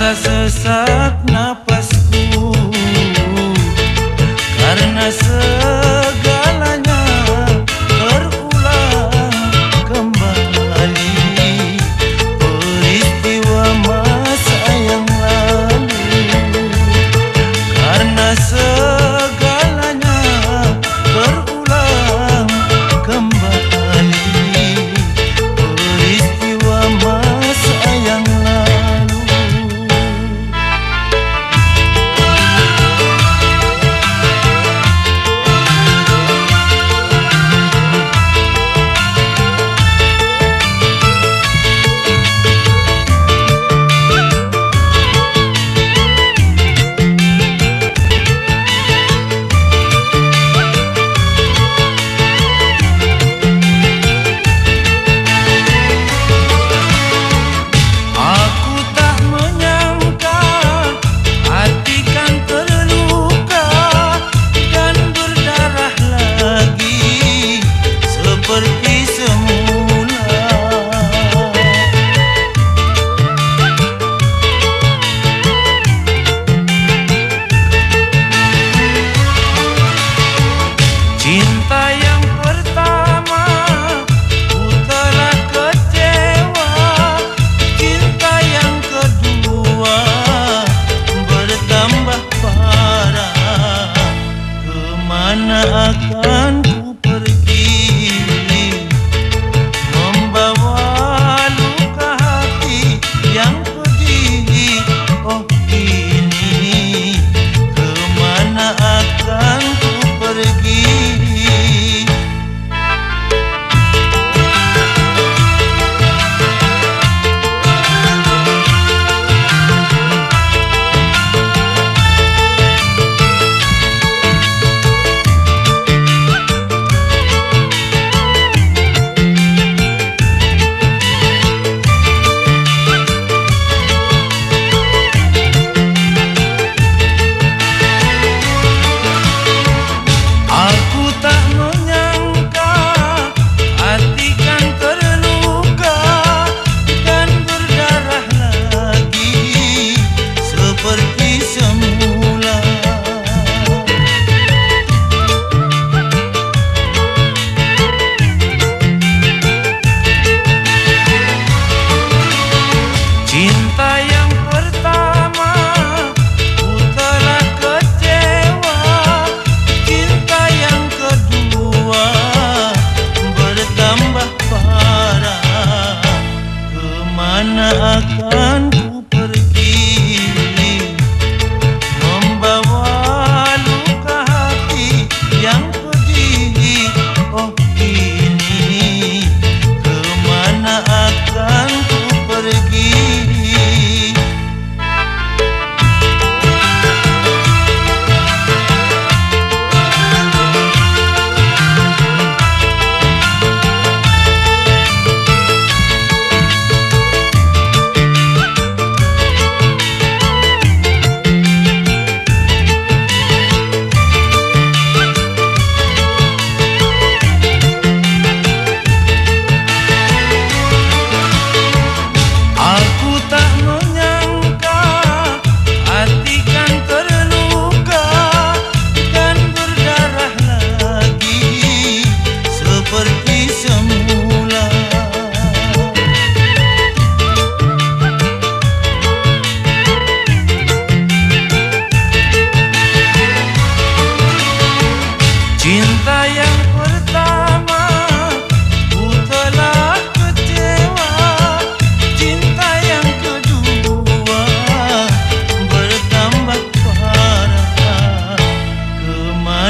Rasa sesak nafas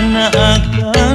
أنا أقدر